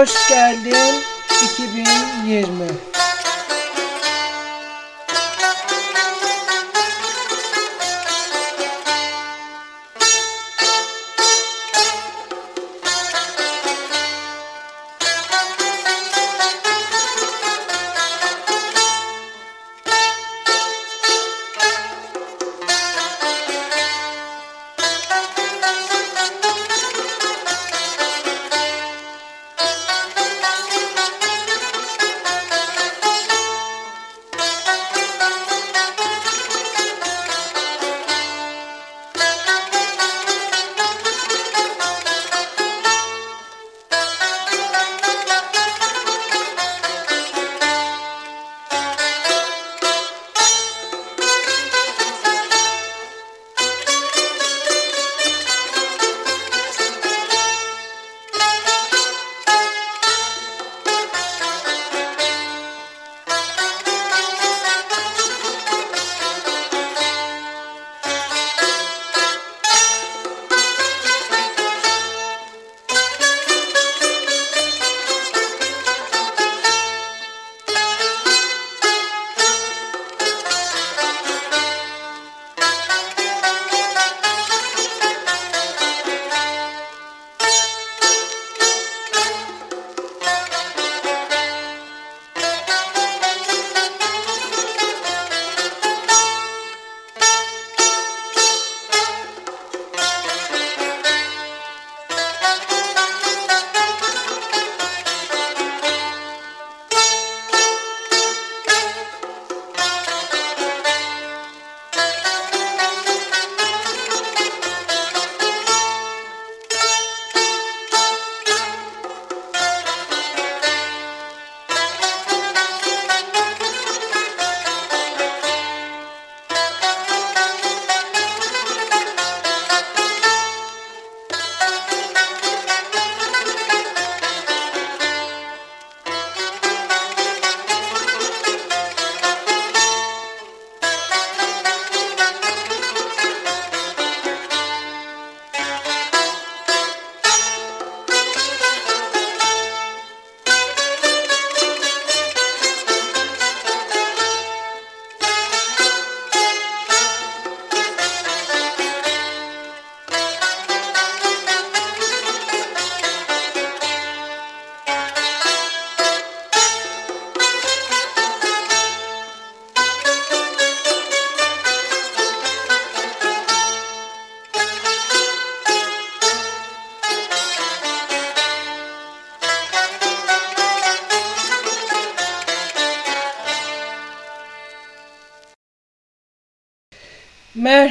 Hoş geldin 2020.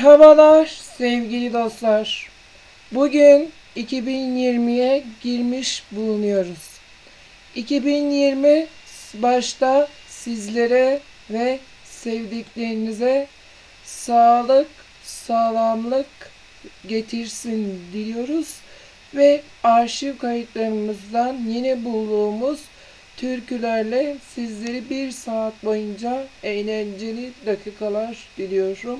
Merhabalar sevgili dostlar. Bugün 2020'ye girmiş bulunuyoruz. 2020 başta sizlere ve sevdiklerinize sağlık, sağlamlık getirsin diliyoruz ve arşiv kayıtlarımızdan yine bulduğumuz türkülerle sizleri bir saat boyunca eğlenceli dakikalar diliyorum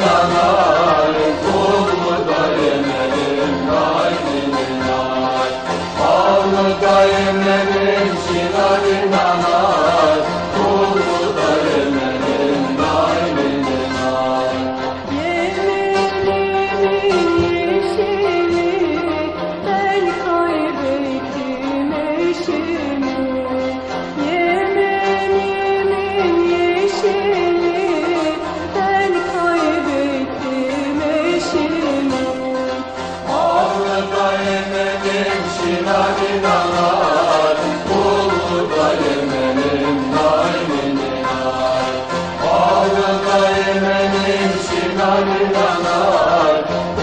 Lale la la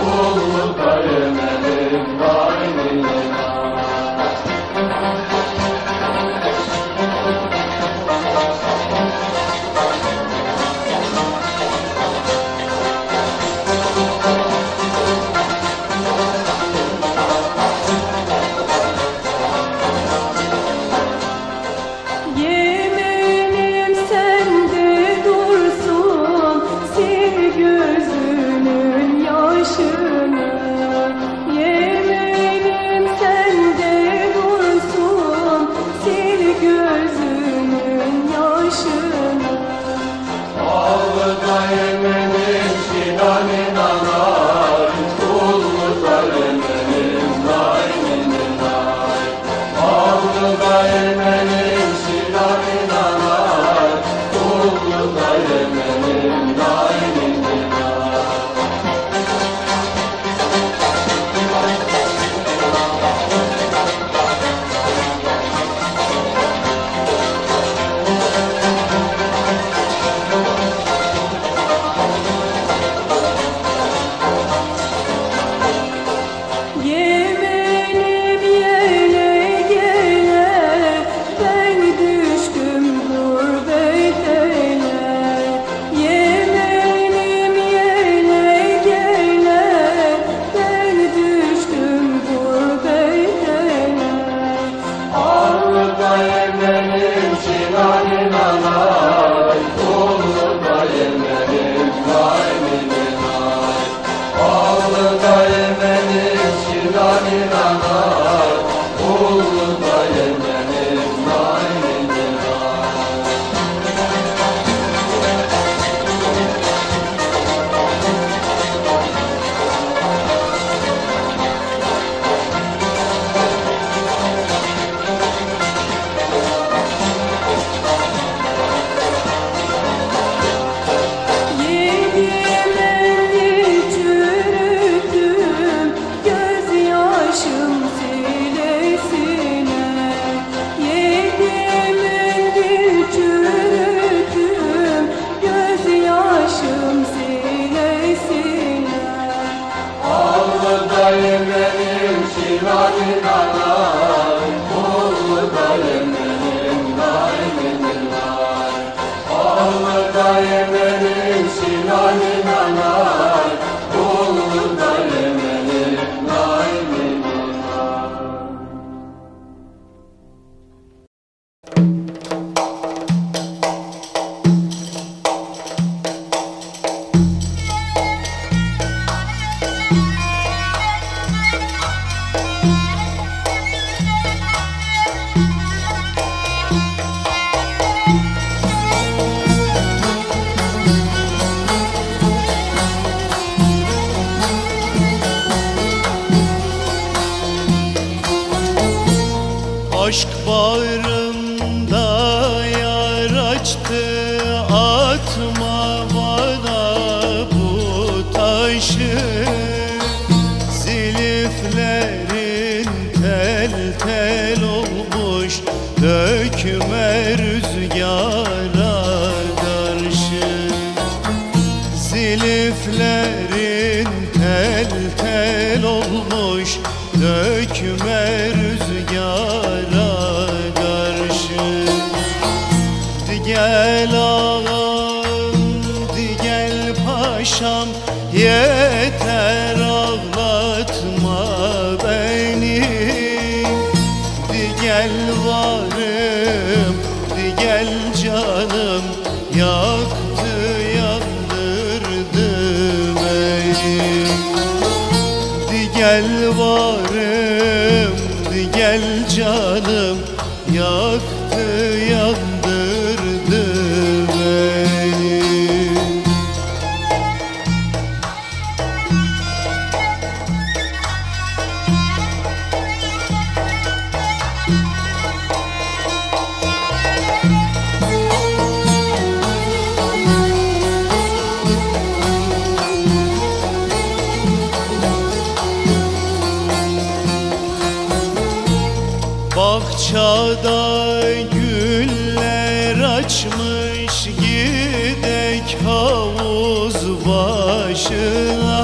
Kış gidek havuz başına.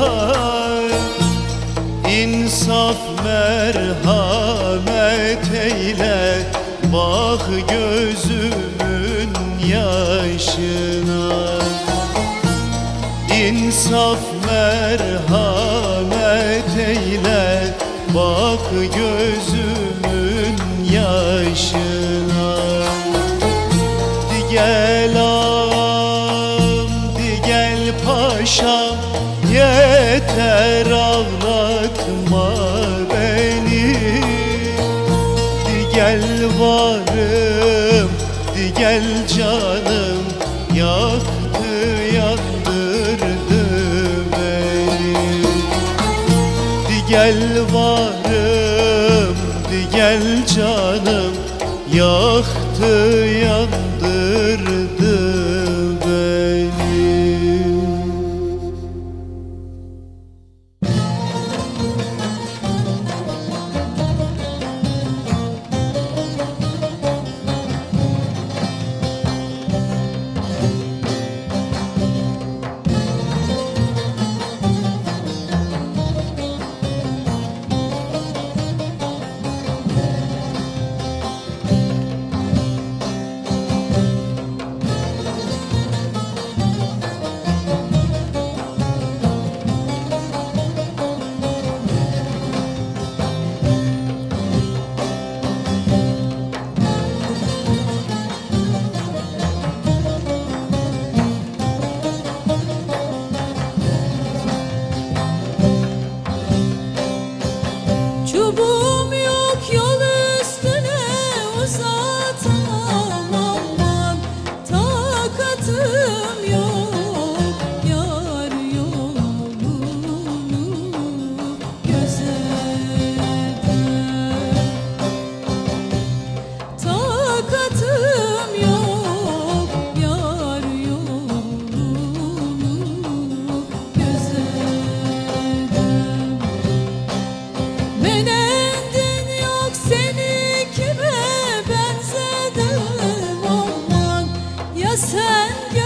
İnsaf merhamet eyle Bak gözümün yaşına. İnsaf merhamet eyle Bak gözümün الجنة sen.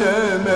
köşeme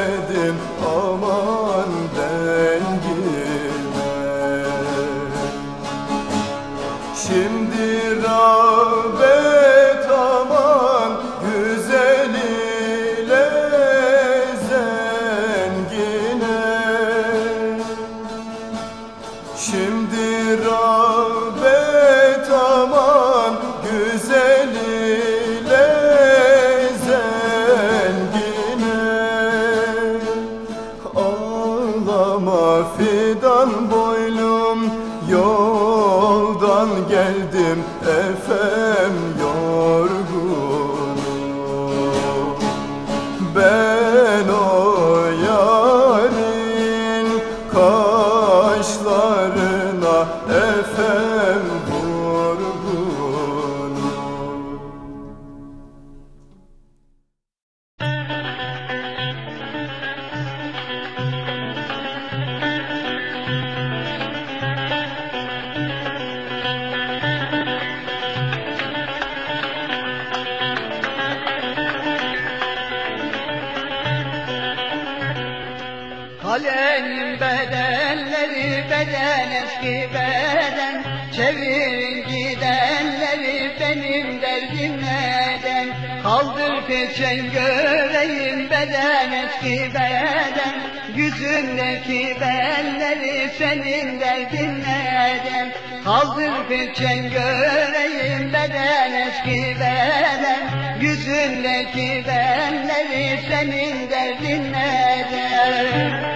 eski beden Yüzündeki benleri senin derdin neden Kaldır peçen göreyim beden eski beden Yüzündeki benleri senin derdin neden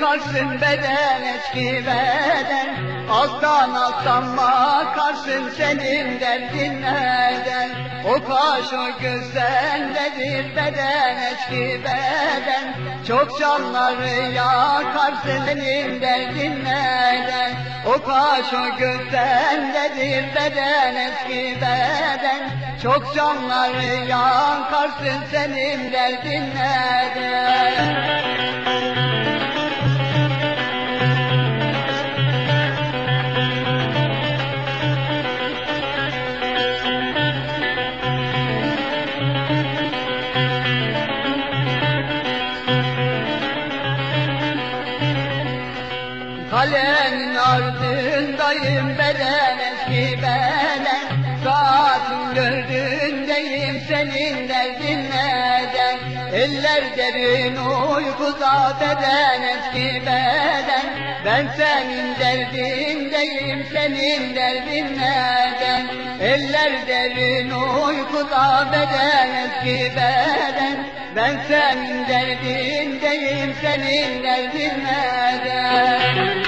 yıkarsın beden eski beden. Alttan alttan bakarsın senin derdin neden O kaş o gözlerdedir beden eski beden? Çok canları yakarsın senin derdin neden O kaş o gözlerdedir beden eski beden? Çok canları yakarsın senin derdin neden Derin uykuda beden eski beden. Ben senin derdindeyim senin derdin neden? Eller derin uykuda beden eski beden. Ben senin derdindeyim senin derdin neden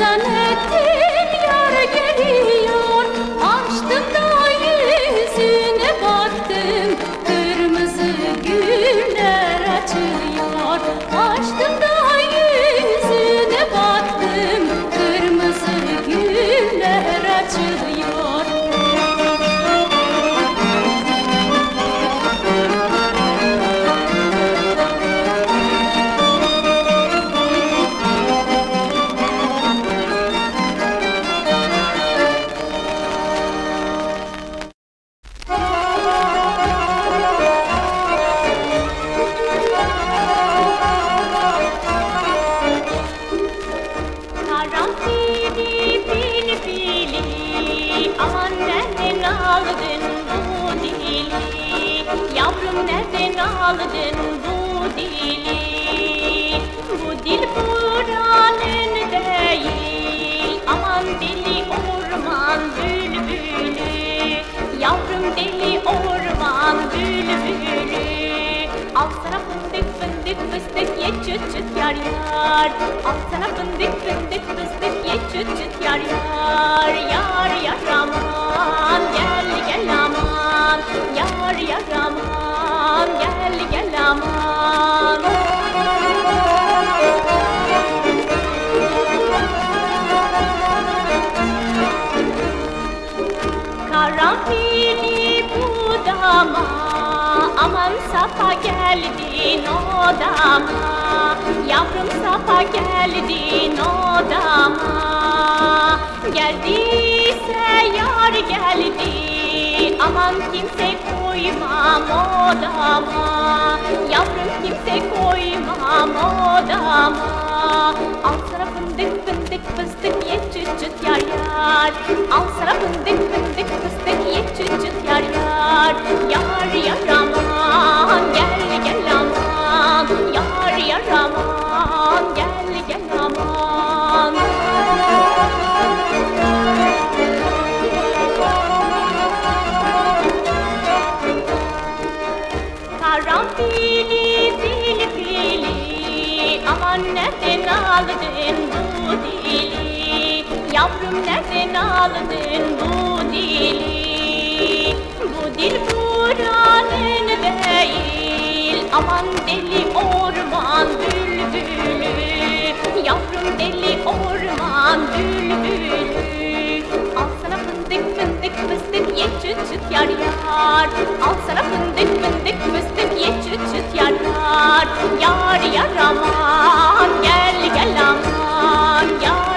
Ben yar. Al sana fındık fındık fıstık ye çıt çıt yar yar. Yar yar aman gel gel aman. Yar yar aman gel gel aman. Karanfili zilfili Aman nereden aldın bu dili Yavrum nereden aldın bu dili? Bu dil buranın değil Aman deli orman bülbülü. Yavrum deli orman bülbülü. Al sana fındık fındık fıstık ye çıt çıt yar yar. Al sana fındık fındık fıstık ye çıt çıt yar yar. Yar yar aman gel gel aman. Yar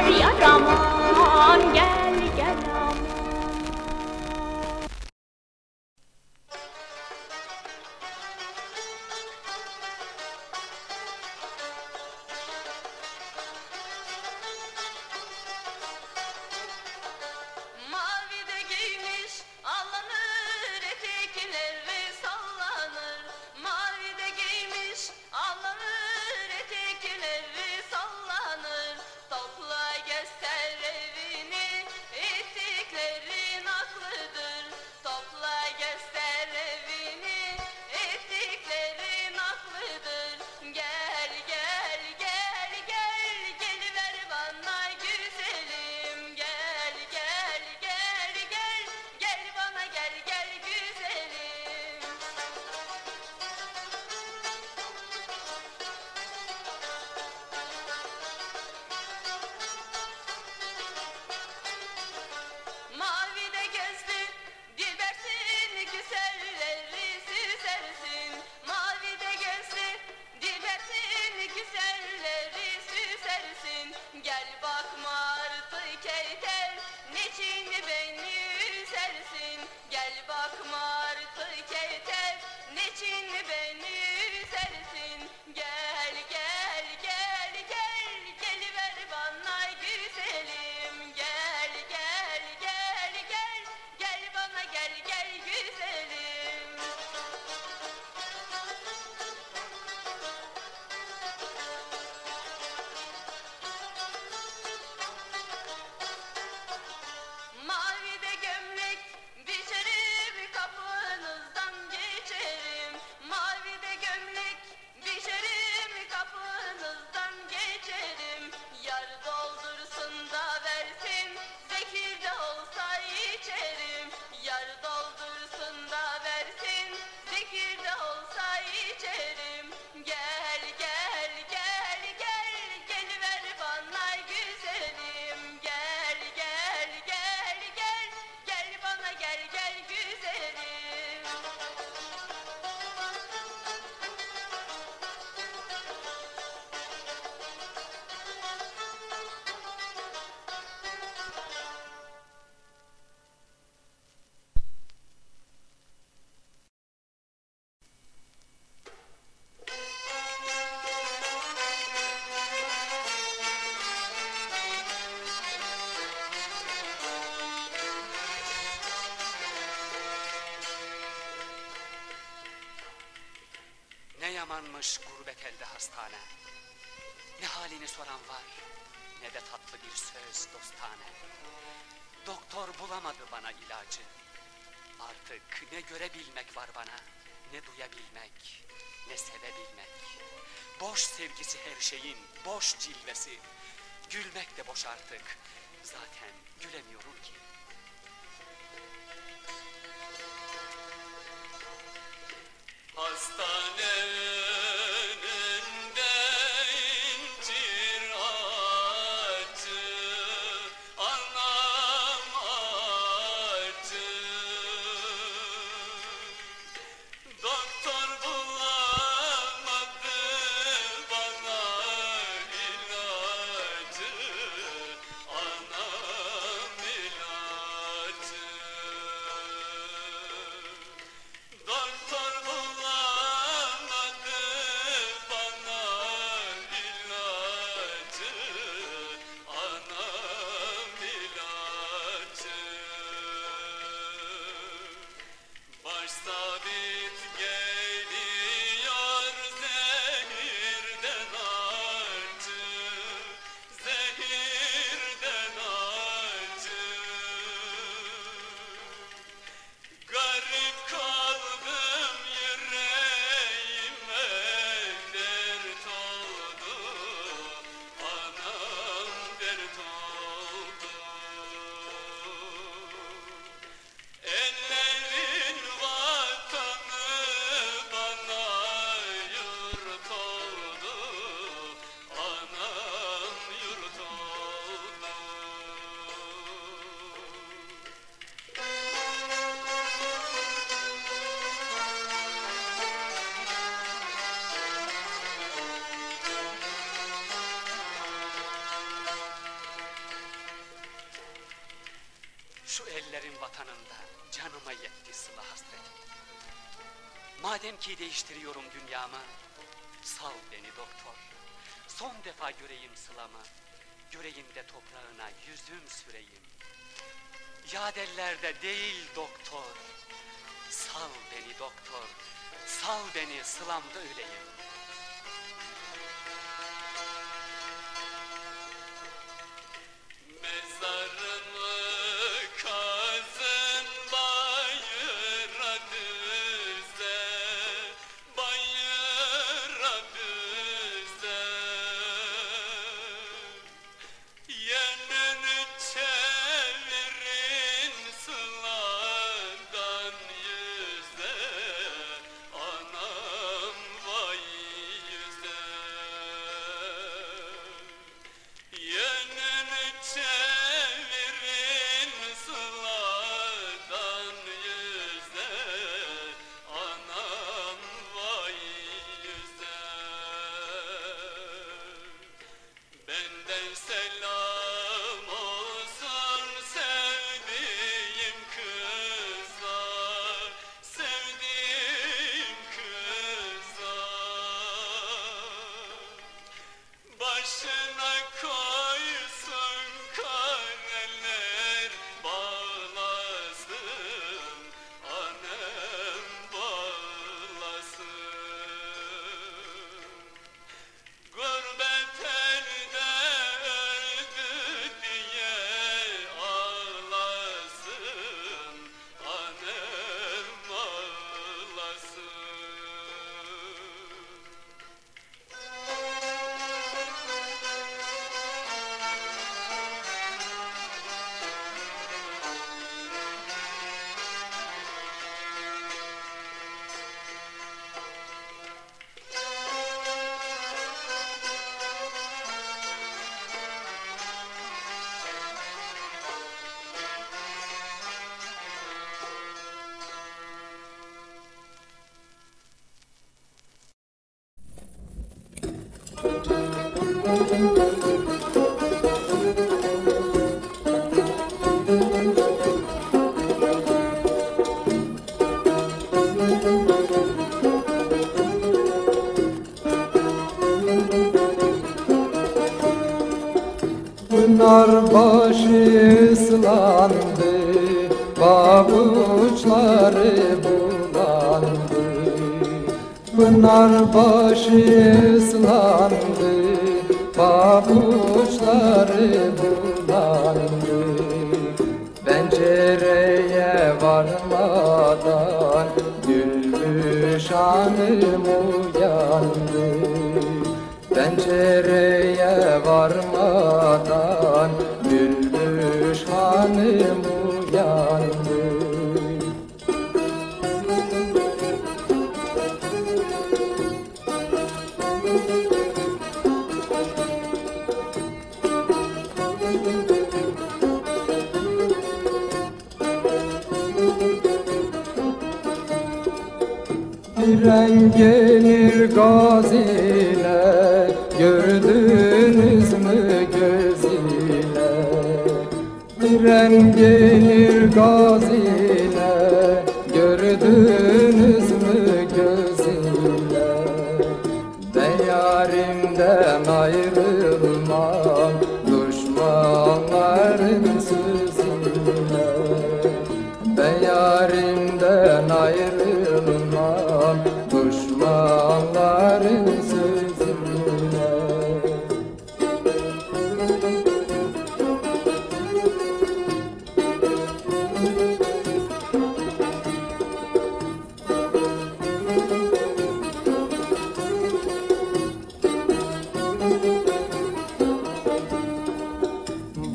yamanmış gurbet elde hastane. Ne halini soran var, ne de tatlı bir söz dostane. Doktor bulamadı bana ilacı. Artık ne görebilmek var bana, ne duyabilmek, ne sevebilmek. Boş sevgisi her şeyin, boş cilvesi. Gülmek de boş artık. Zaten gülemiyorum ki. kanında canıma yetti sıla hasretim. Madem ki değiştiriyorum dünyamı, sal beni doktor. Son defa göreyim sılamı, göreyim de toprağına yüzüm süreyim. Yadellerde değil doktor, sal beni doktor, sal beni sılamda öleyim.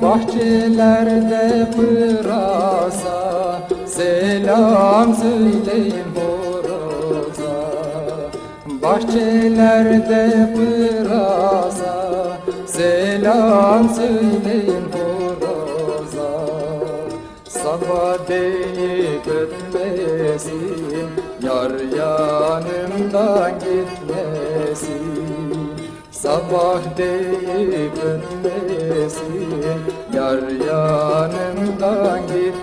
Bahçelerde pırasa Selam söyleyin horoza. Bahçelerde pırasa Selam söyleyin horoza. Sabah ötmesin Yar yanımdan gitmesin Sabah deyip ölmesin Yar yanımdan gitmesin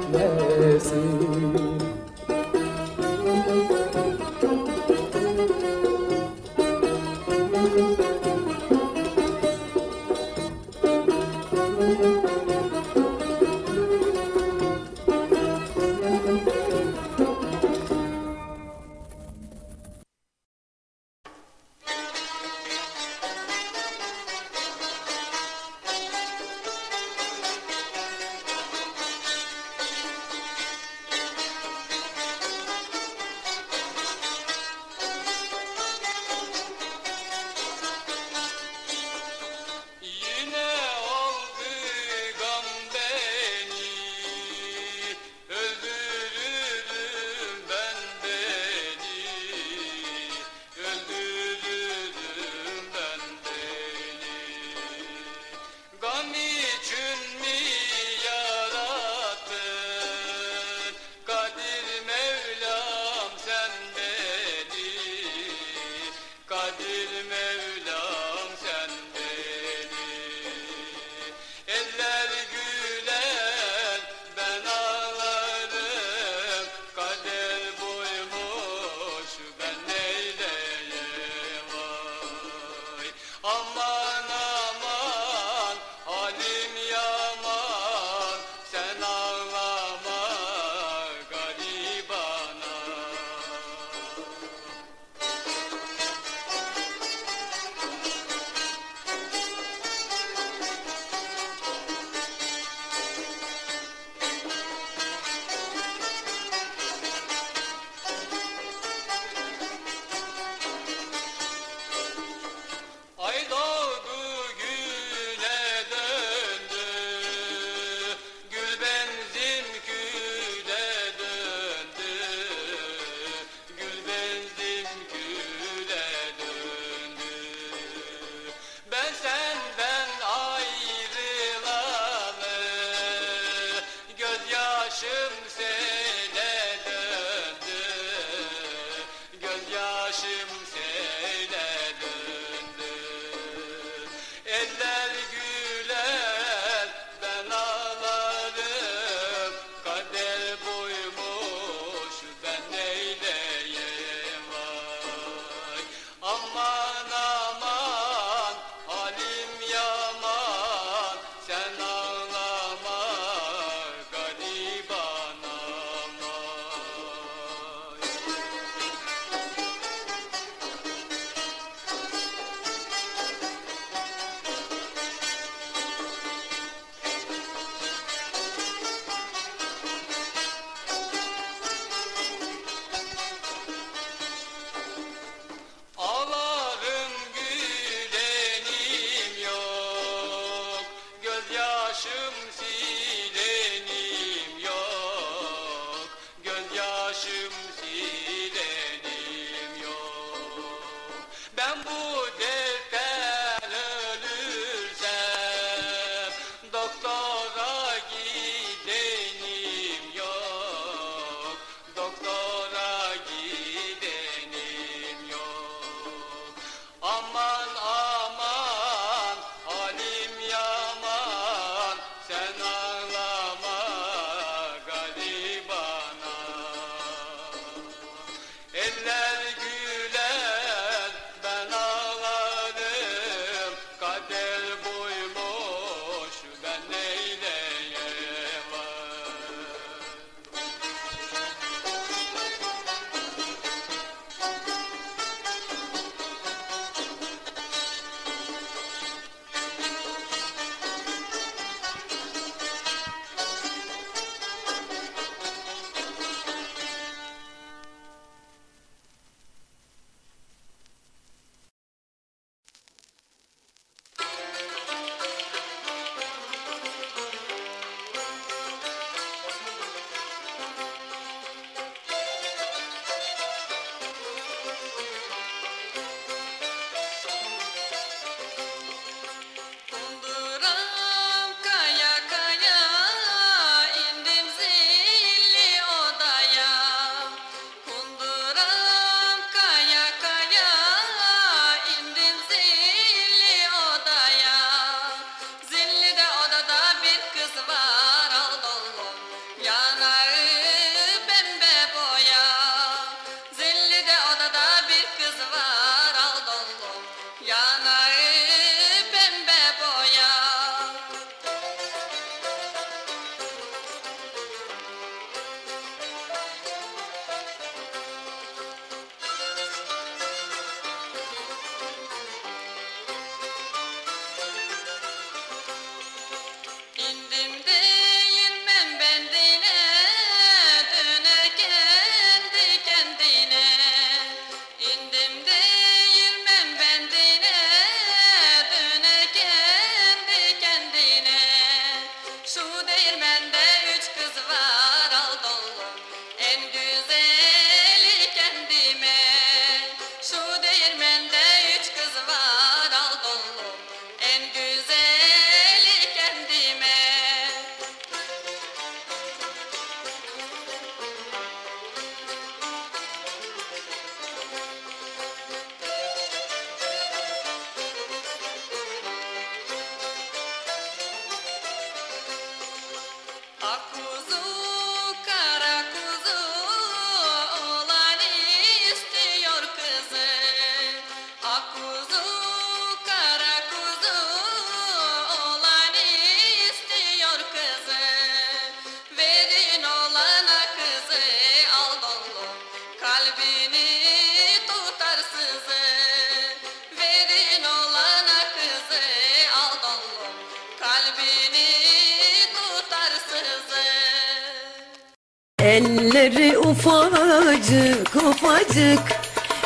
Elleri ufacık ufacık.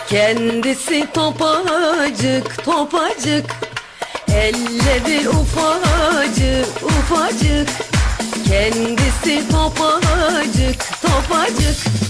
Kendisi topacık topacık. Elleri ufacık ufacık. Kendisi topacık topacık.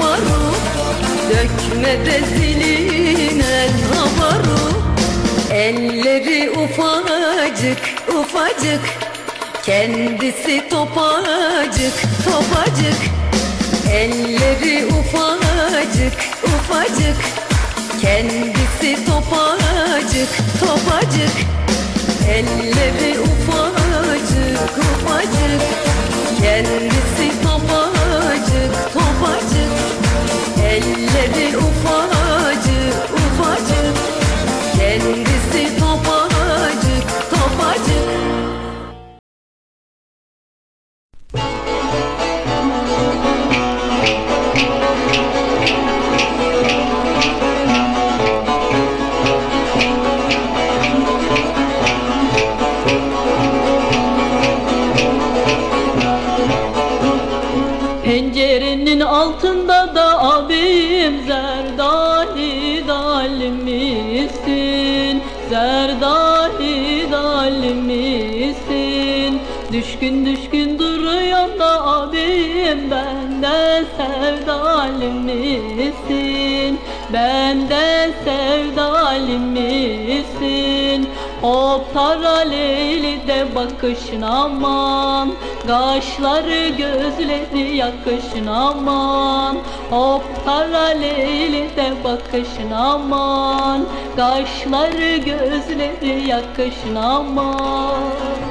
Zilinen abaru Dökmede zilinen abaru Elleri ufacık ufacık Kendisi topacık topacık. Elleri ufacık ufacık Kendisi topacık topacık. Elleri ufacık ufacık Kendisi topacık Elleri ufacık ufacık Kendisi benden sevdalimizsin Benden sevdalimizsin Hop tara leyli de bakışın aman. Kaşları gözleri yakışın aman. Hop tara leyli de bakışın aman. Kaşları gözleri yakışın aman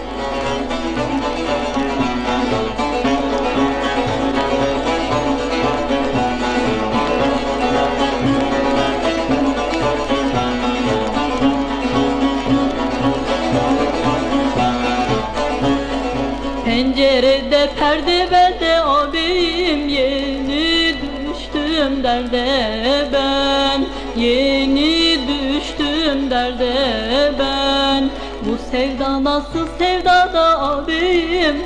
derde ben. Yeni düştüm derde ben. Bu sevda nasıl sevda da abim?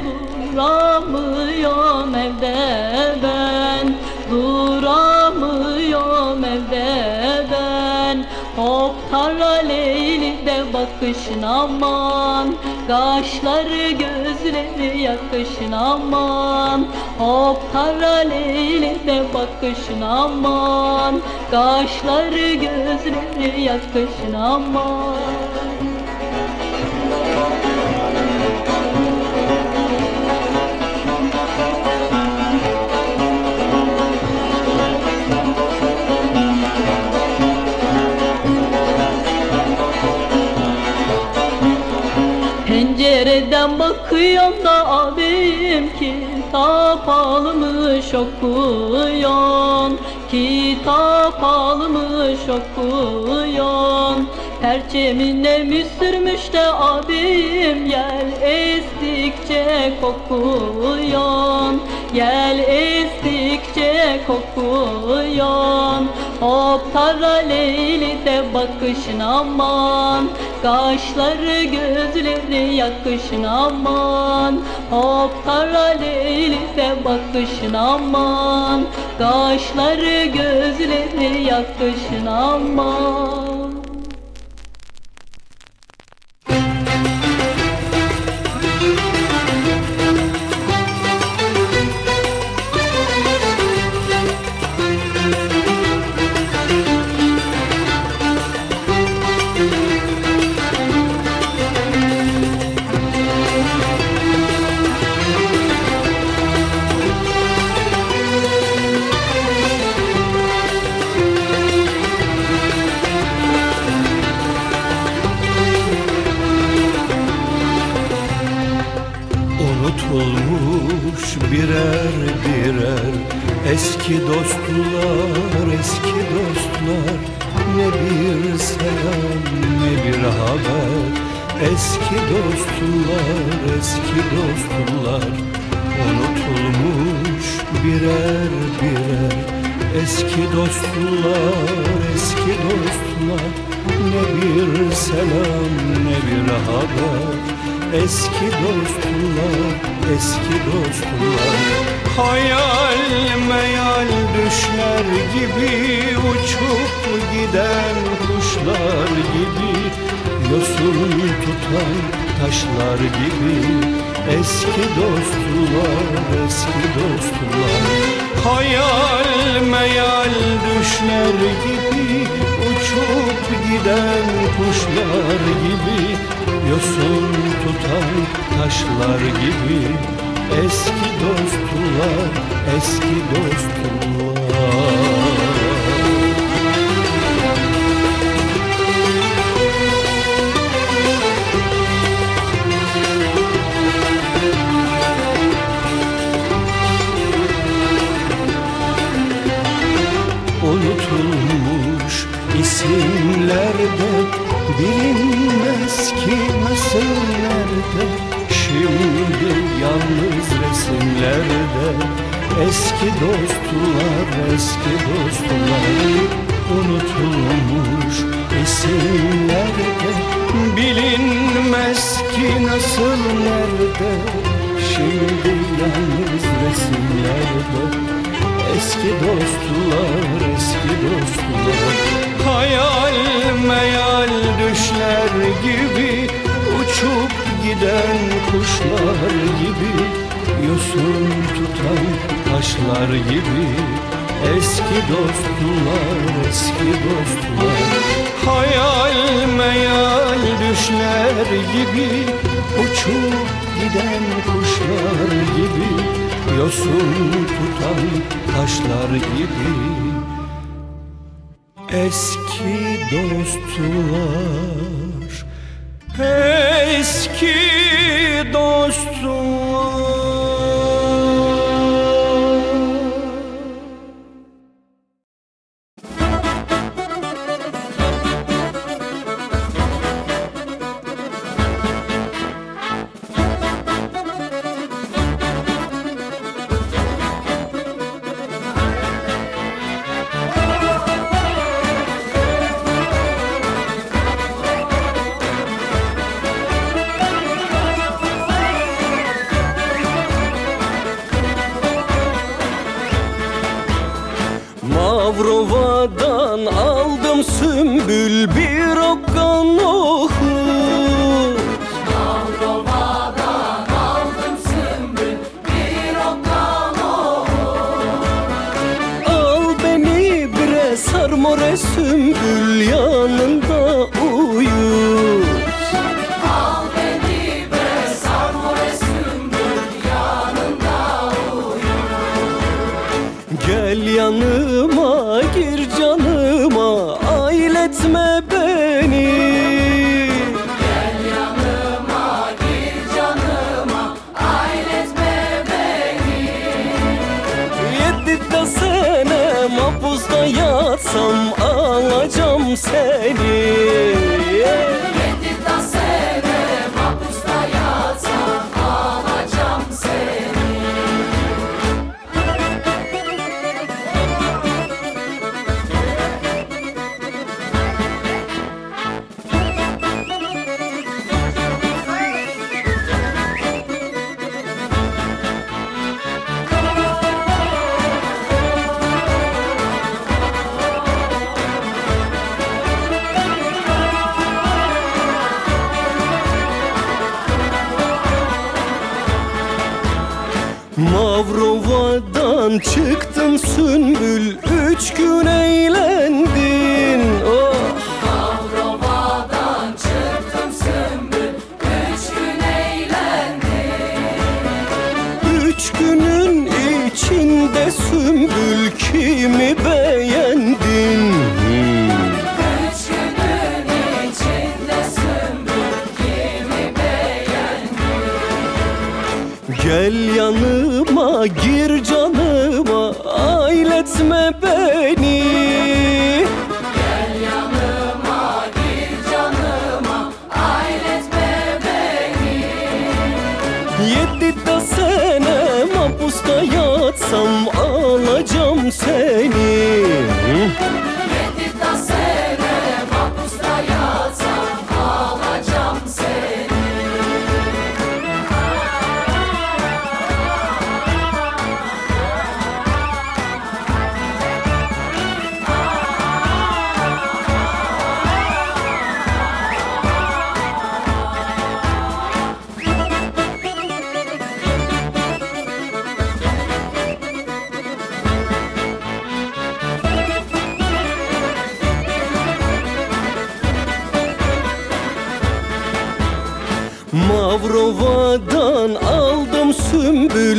Duramıyorum evde ben Hop kara leyli de bakışın aman. Kaşları gözleri yakışın aman. Hop kara leyli de bakışın aman. Kaşları gözleri yakışın aman Pencereden bakıyorum da abim kitap almış okuyon Kitap almış okuyon Perçemine mi sürmüş de abim Yel estikçe kokuyon Yel estikçe kokuyon Hop kara leyli de bakışın aman Kaşları gözleri yakışın aman. Hop kara leyli de bakışın aman. Kaşları gözleri yakışın aman dostlar, eski dostlar. Hayal meyal düşler gibi Uçup giden kuşlar gibi Yosun tutan taşlar gibi. Eski dostlar, eski dostlar isimlerde Bilinmez ki nasıl nerede Şimdi yalnız resimlerde. Eski dostlar, eski dostlar. Unutulmuş isimlerde. Bilinmez ki nasıl nerede Şimdi yalnız resimlerde. Eski dostlar, eski dostlar Hayal meyal düşler gibi Uçup giden kuşlar gibi Yosun tutan taşlar gibi Eski dostlar, eski dostlar. Hayal meyal düşler gibi Uçup giden kuşlar gibi Yosun tutan taşlar gibi Eski dostlar Eski dostlar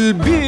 sümbül bir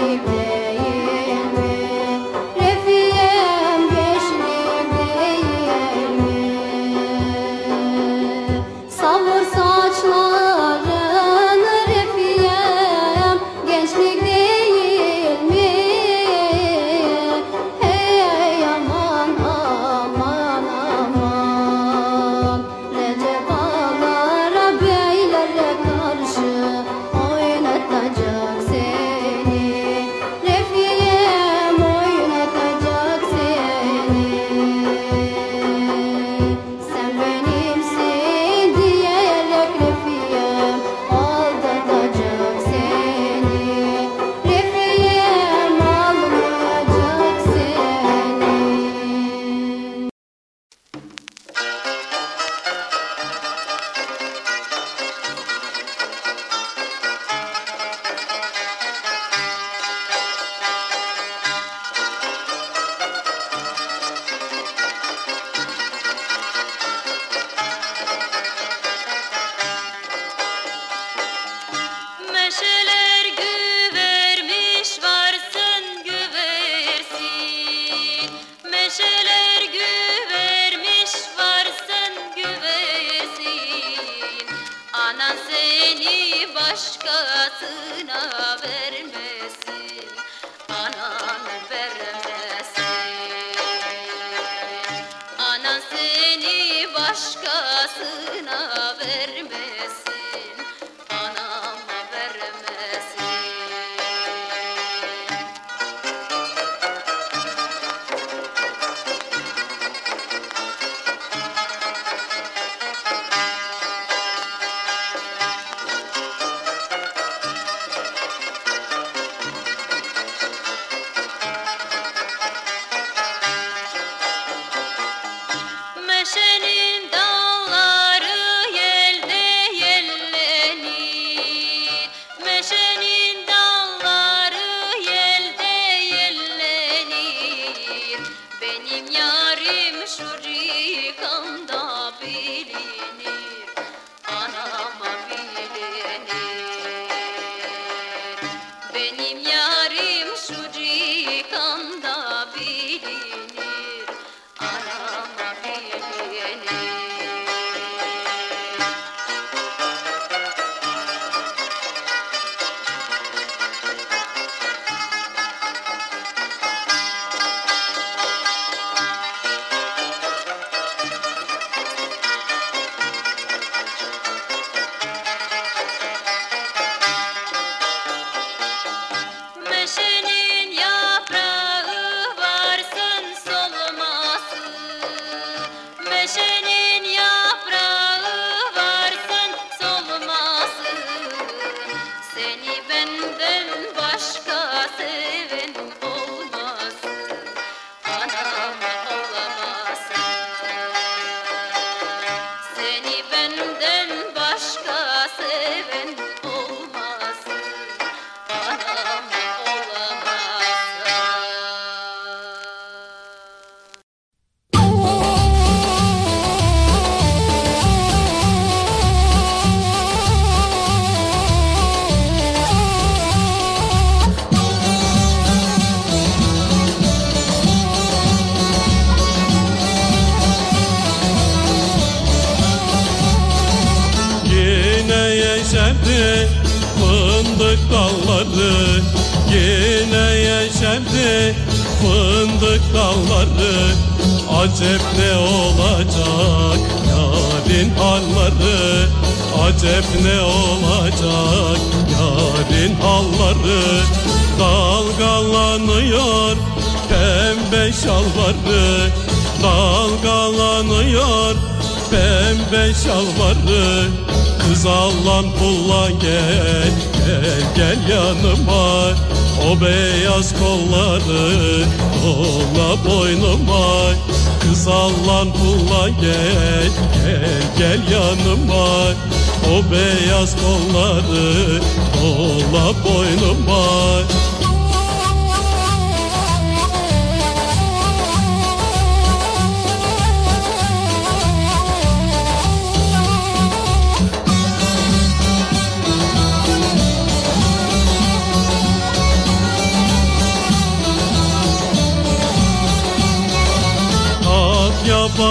baby.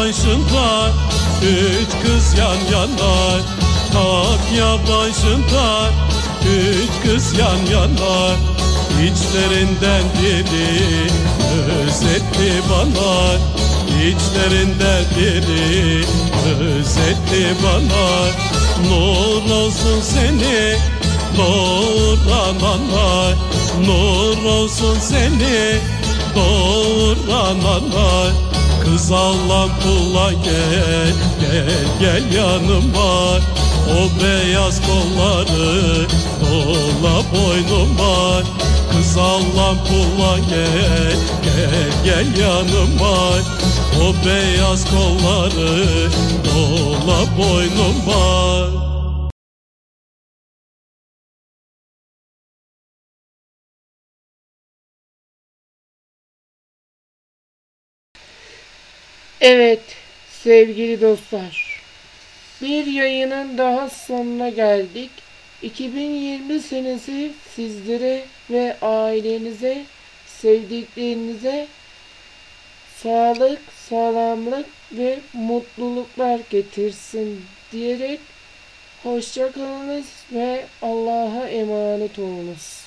Kapya başında üç kız yan yana Kapya başında üç kız yan yana İçlerinden biri özetti bana. İçlerinden biri özetti bana. Nur olsun seni doğuran ana Nur olsun seni doğuran ana Kız pula gel gel gel yanıma. O beyaz kolları dola boynuma. Kız Allah'ın pula gel gel gel yanıma. O beyaz kolları dola boynuma Evet sevgili dostlar. Bir yayının daha sonuna geldik. 2020 senesi sizlere ve ailenize, sevdiklerinize sağlık, sağlamlık ve mutluluklar getirsin diyerek hoşçakalınız ve Allah'a emanet olunuz.